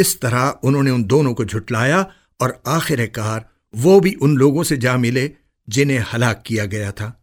इस तरह उन्होंने उन दोनों को झुटलाया और आखिरकार वो भी उन लोगों से जा मिले जिन्हें हलाक किया गया था।